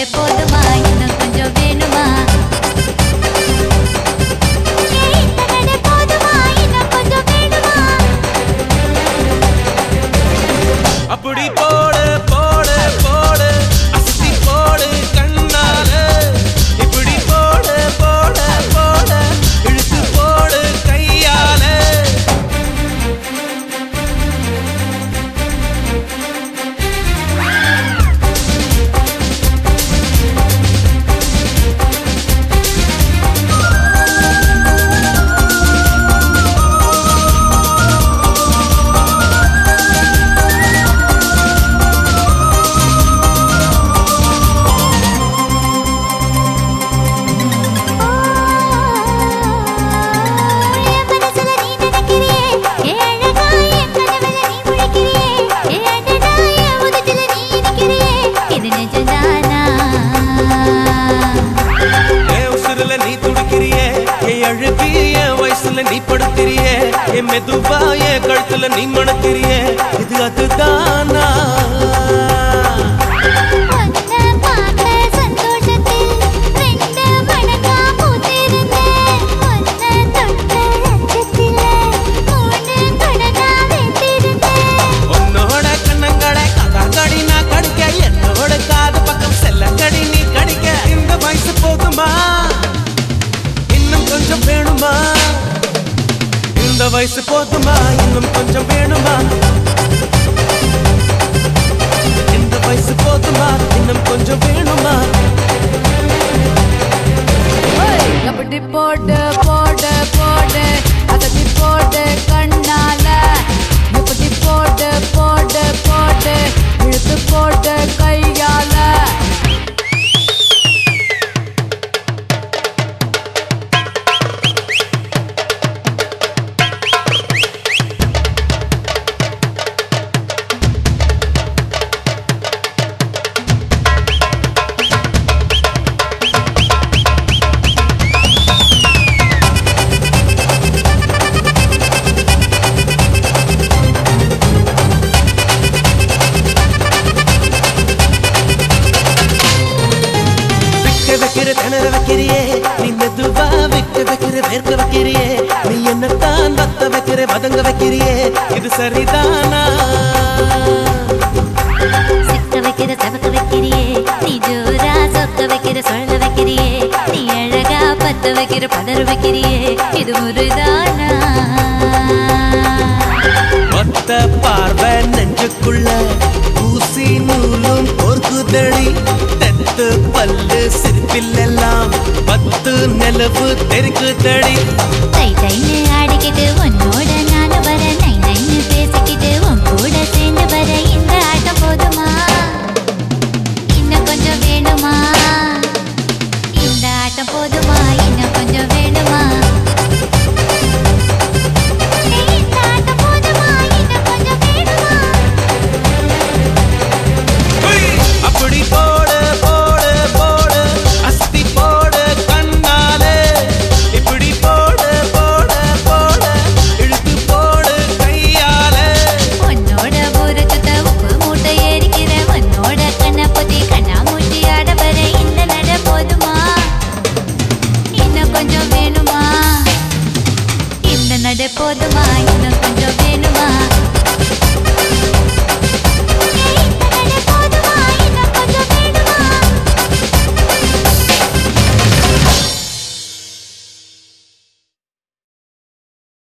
தகடு போதுமா படுத்திரியே என் அழுகிய வயசுல நீ படுத்திரியே என் மெதுவாய கழுத்துல நீ மணக்கிறியே? இது அதுதானா? வயசு போதுமா? இன்னும் கொஞ்சம் வேணுமா? இந்த வயசு போதுமா? இன்னும் கொஞ்சம் வேணுமா? அப்படி போட போட போட. திணற வைக்கிறியே நீ மெதுவா விக்க வைக்கிற வேர்க்க வைக்கிறியே நீ என்னத்தான் வத்த வைக்கிற வதங்க வைக்கிறியே இது சரிதானா? சிக்க வைக்கிற சவக்க வைக்கிறியே நீ ஜோரா சொக்க வைக்கிற சொல்ல வைக்கிறியே நீ அழகா பத்த வைக்கிற பதற வைக்கிறியே இது முருதானா? ஒத்த நிலவு தெருக்கு தடி. தை தைன்னு ஆடிக்கிட்டு உன்னோட गोद माई